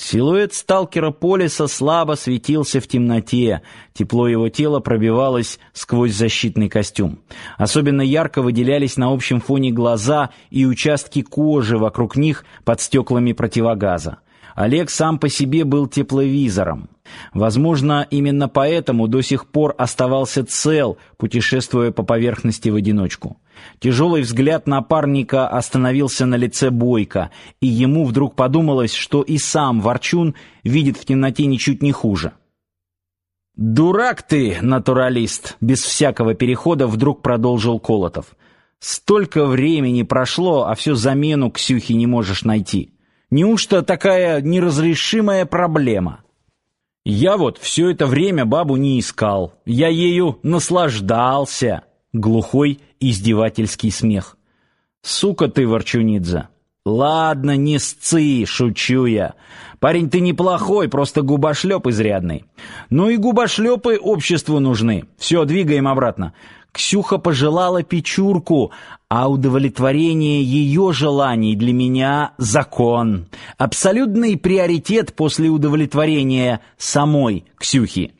Силуэт сталкера Полиса слабо светился в темноте, тепло его тела пробивалось сквозь защитный костюм. Особенно ярко выделялись на общем фоне глаза и участки кожи вокруг них под стеклами противогаза. Олег сам по себе был тепловизором. Возможно, именно поэтому до сих пор оставался цел, путешествуя по поверхности в одиночку. Тяжелый взгляд напарника остановился на лице Бойко, и ему вдруг подумалось, что и сам Ворчун видит в темноте ничуть не хуже. «Дурак ты, натуралист!» — без всякого перехода вдруг продолжил Колотов. «Столько времени прошло, а всю замену Ксюхи не можешь найти. Неужто такая неразрешимая проблема?» «Я вот все это время бабу не искал. Я ею наслаждался!» Глухой издевательский смех. «Сука ты, Ворчунидзе!» «Ладно, не сцы, шучу я. Парень ты неплохой, просто губошлеп изрядный. Ну и губошлепы обществу нужны. Все, двигаем обратно. Ксюха пожелала печурку, а удовлетворение ее желаний для меня — закон. Абсолютный приоритет после удовлетворения самой Ксюхи».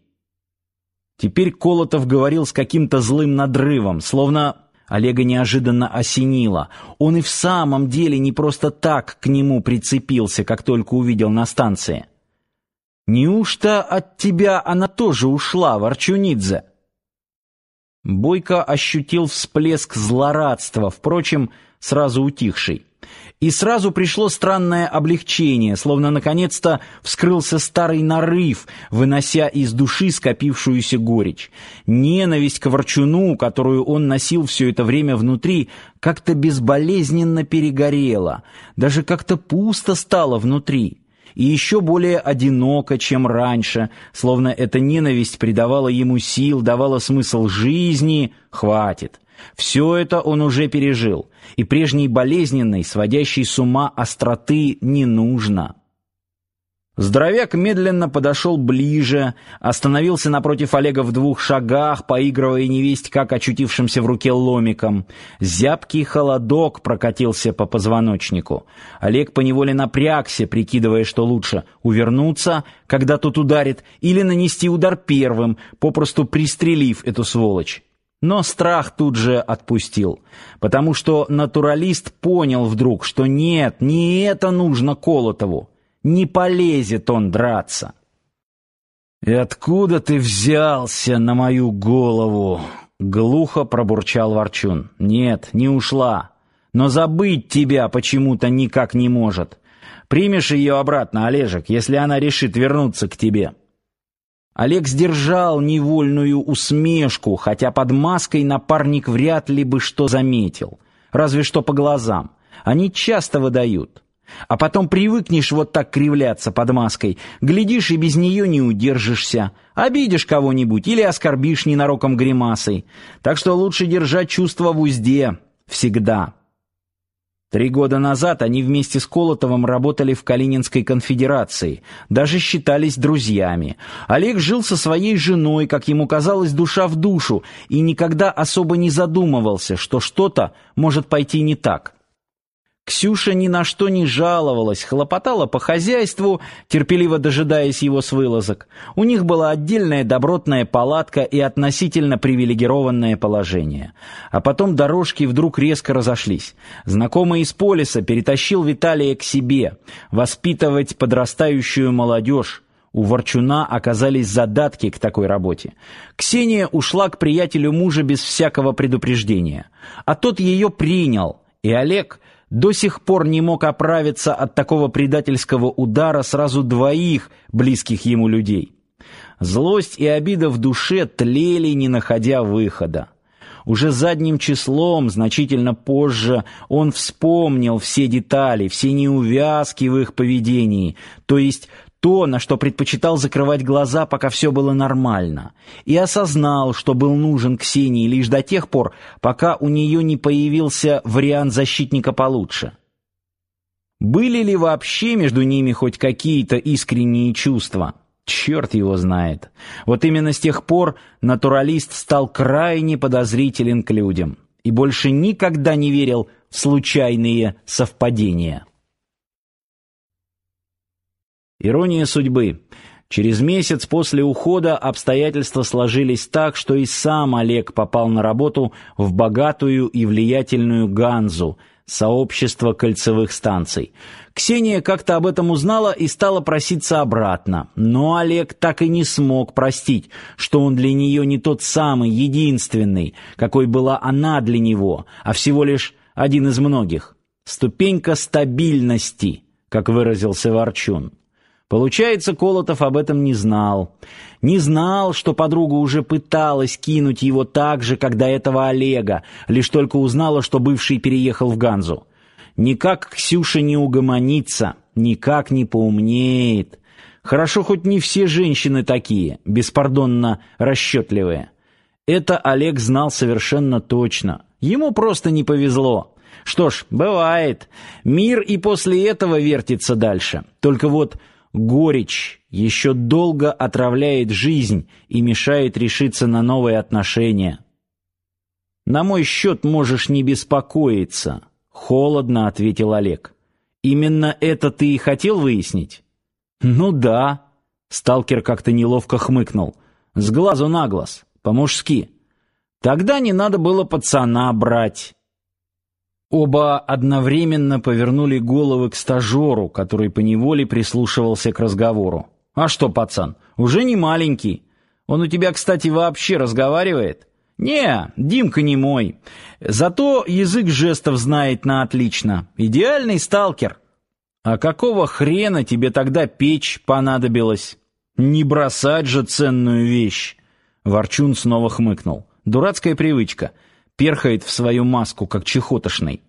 Теперь Колотов говорил с каким-то злым надрывом, словно Олега неожиданно осенило. Он и в самом деле не просто так к нему прицепился, как только увидел на станции. «Неужто от тебя она тоже ушла, Ворчунидзе?» Бойко ощутил всплеск злорадства, впрочем, сразу утихший. И сразу пришло странное облегчение, словно наконец-то вскрылся старый нарыв, вынося из души скопившуюся горечь. Ненависть к ворчуну, которую он носил все это время внутри, как-то безболезненно перегорела, даже как-то пусто стало внутри и еще более одиноко, чем раньше, словно эта ненависть придавала ему сил, давала смысл жизни. Хватит. Все это он уже пережил, и прежней болезненной, сводящей с ума остроты не нужно. Здоровяк медленно подошел ближе, остановился напротив Олега в двух шагах, поигрывая невесть как очутившимся в руке ломиком. Зябкий холодок прокатился по позвоночнику. Олег поневоле напрягся, прикидывая, что лучше — увернуться, когда тот ударит, или нанести удар первым, попросту пристрелив эту сволочь. Но страх тут же отпустил, потому что натуралист понял вдруг, что нет, не это нужно Колотову, не полезет он драться. «И откуда ты взялся на мою голову?» — глухо пробурчал Ворчун. «Нет, не ушла, но забыть тебя почему-то никак не может. Примешь ее обратно, Олежек, если она решит вернуться к тебе». Олег сдержал невольную усмешку, хотя под маской напарник вряд ли бы что заметил. Разве что по глазам. Они часто выдают. А потом привыкнешь вот так кривляться под маской, глядишь и без нее не удержишься, обидишь кого-нибудь или оскорбишь ненароком гримасой. Так что лучше держать чувства в узде. Всегда. Три года назад они вместе с Колотовым работали в Калининской конфедерации, даже считались друзьями. Олег жил со своей женой, как ему казалось, душа в душу, и никогда особо не задумывался, что что-то может пойти не так. Ксюша ни на что не жаловалась, хлопотала по хозяйству, терпеливо дожидаясь его с вылазок. У них была отдельная добротная палатка и относительно привилегированное положение. А потом дорожки вдруг резко разошлись. Знакомый из полиса перетащил Виталия к себе, воспитывать подрастающую молодежь. У Ворчуна оказались задатки к такой работе. Ксения ушла к приятелю мужа без всякого предупреждения. А тот ее принял, и Олег до сих пор не мог оправиться от такого предательского удара сразу двоих близких ему людей. Злость и обида в душе тлели, не находя выхода. Уже задним числом, значительно позже, он вспомнил все детали, все неувязки в их поведении, то есть то, на что предпочитал закрывать глаза, пока все было нормально, и осознал, что был нужен Ксении лишь до тех пор, пока у нее не появился вариант защитника получше. Были ли вообще между ними хоть какие-то искренние чувства? Черт его знает. Вот именно с тех пор натуралист стал крайне подозрителен к людям и больше никогда не верил в случайные совпадения. Ирония судьбы. Через месяц после ухода обстоятельства сложились так, что и сам Олег попал на работу в богатую и влиятельную Ганзу, сообщество кольцевых станций. Ксения как-то об этом узнала и стала проситься обратно. Но Олег так и не смог простить, что он для нее не тот самый, единственный, какой была она для него, а всего лишь один из многих. Ступенька стабильности, как выразился Ворчун. Получается, Колотов об этом не знал. Не знал, что подруга уже пыталась кинуть его так же, как до этого Олега, лишь только узнала, что бывший переехал в Ганзу. Никак Ксюша не угомонится, никак не поумнеет. Хорошо, хоть не все женщины такие, беспардонно расчетливые. Это Олег знал совершенно точно. Ему просто не повезло. Что ж, бывает. Мир и после этого вертится дальше. Только вот горечь еще долго отравляет жизнь и мешает решиться на новые отношения. На мой счет можешь не беспокоиться, холодно ответил Олег. Именно это ты и хотел выяснить? Ну да, сталкер как-то неловко хмыкнул. С глазу на глаз, по-мужски. Тогда не надо было пацана брать. Оба одновременно повернули головы к стажеру, который поневоле прислушивался к разговору. «А что, пацан, уже не маленький. Он у тебя, кстати, вообще разговаривает?» «Не, Димка не мой. Зато язык жестов знает на отлично. Идеальный сталкер». «А какого хрена тебе тогда печь понадобилась?» «Не бросать же ценную вещь!» Ворчун снова хмыкнул. «Дурацкая привычка» перхает в свою маску, как чехотошный.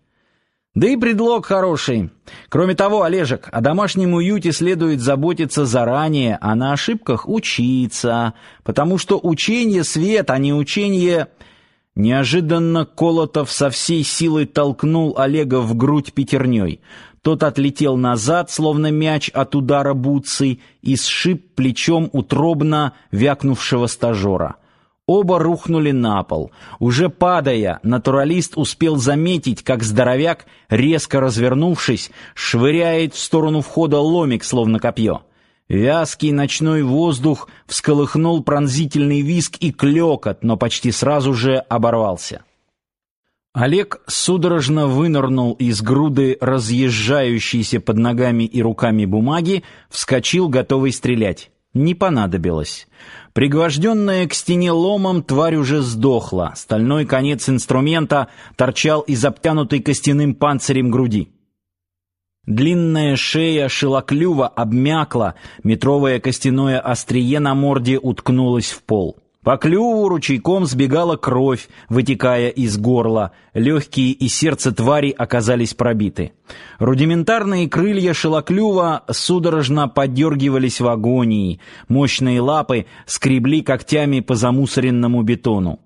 Да и предлог хороший. Кроме того, Олежек, о домашнем уюте следует заботиться заранее, а на ошибках учиться, потому что учение свет, а не учение... Неожиданно Колотов со всей силой толкнул Олега в грудь пятерней. Тот отлетел назад, словно мяч от удара бутсой, и сшиб плечом утробно вякнувшего стажера. Оба рухнули на пол. Уже падая, натуралист успел заметить, как здоровяк, резко развернувшись, швыряет в сторону входа ломик, словно копье. Вязкий ночной воздух всколыхнул пронзительный визг и клёкот, но почти сразу же оборвался. Олег судорожно вынырнул из груды разъезжающейся под ногами и руками бумаги, вскочил, готовый стрелять. Не понадобилось. Пригвожденная к стене ломом, тварь уже сдохла. Стальной конец инструмента торчал из обтянутой костяным панцирем груди. Длинная шея шилоклюва обмякла, метровое костяное острие на морде уткнулось в пол. По клюву ручейком сбегала кровь, вытекая из горла. Легкие и сердце твари оказались пробиты. Рудиментарные крылья шелоклюва судорожно подергивались в агонии. Мощные лапы скребли когтями по замусоренному бетону.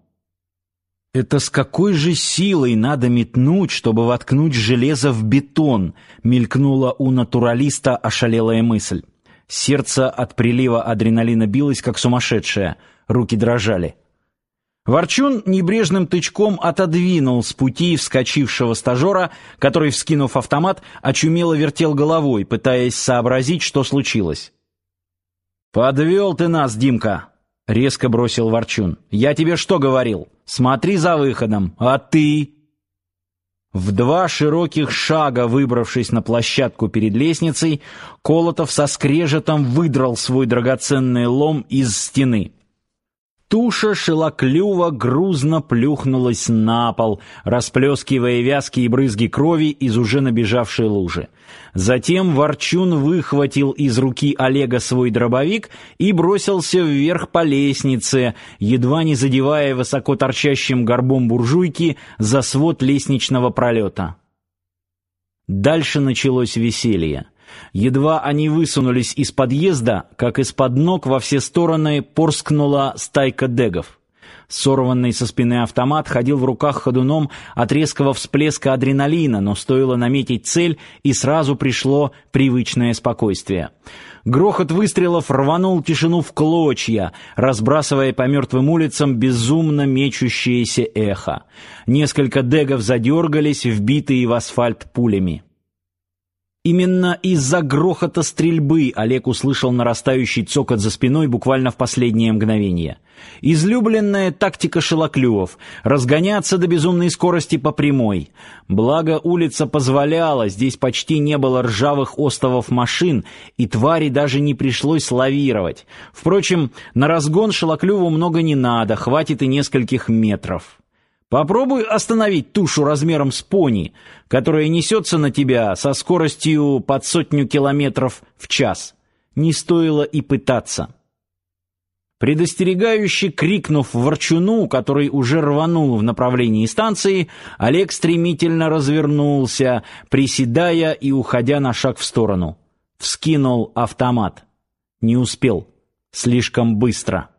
Это с какой же силой надо метнуть, чтобы воткнуть железо в бетон, мелькнула у натуралиста ошалелая мысль. Сердце от прилива адреналина билось как сумасшедшее руки дрожали. Ворчун небрежным тычком отодвинул с пути вскочившего стажера, который, вскинув автомат, очумело вертел головой, пытаясь сообразить, что случилось. «Подвел ты нас, Димка!» — резко бросил Ворчун. «Я тебе что говорил? Смотри за выходом, а ты...» В два широких шага, выбравшись на площадку перед лестницей, Колотов со скрежетом выдрал свой драгоценный лом из стены. Туша шелоклюва грузно плюхнулась на пол, расплескивая вязкие брызги крови из уже набежавшей лужи. Затем Ворчун выхватил из руки Олега свой дробовик и бросился вверх по лестнице, едва не задевая высоко торчащим горбом буржуйки за свод лестничного пролета. Дальше началось веселье. Едва они высунулись из подъезда, как из-под ног во все стороны порскнула стайка дегов. Сорванный со спины автомат ходил в руках ходуном от резкого всплеска адреналина, но стоило наметить цель, и сразу пришло привычное спокойствие. Грохот выстрелов рванул тишину в клочья, разбрасывая по мертвым улицам безумно мечущееся эхо. Несколько дегов задергались, вбитые в асфальт пулями. Именно из-за грохота стрельбы Олег услышал нарастающий цокот за спиной буквально в последнее мгновение. Излюбленная тактика шелоклювов — разгоняться до безумной скорости по прямой. Благо улица позволяла, здесь почти не было ржавых остовов машин, и твари даже не пришлось лавировать. Впрочем, на разгон шелоклюву много не надо, хватит и нескольких метров. Попробуй остановить тушу размером с пони, которая несется на тебя со скоростью под сотню километров в час. Не стоило и пытаться. Предостерегающе крикнув ворчуну, который уже рванул в направлении станции, Олег стремительно развернулся, приседая и уходя на шаг в сторону. Вскинул автомат. Не успел. Слишком быстро.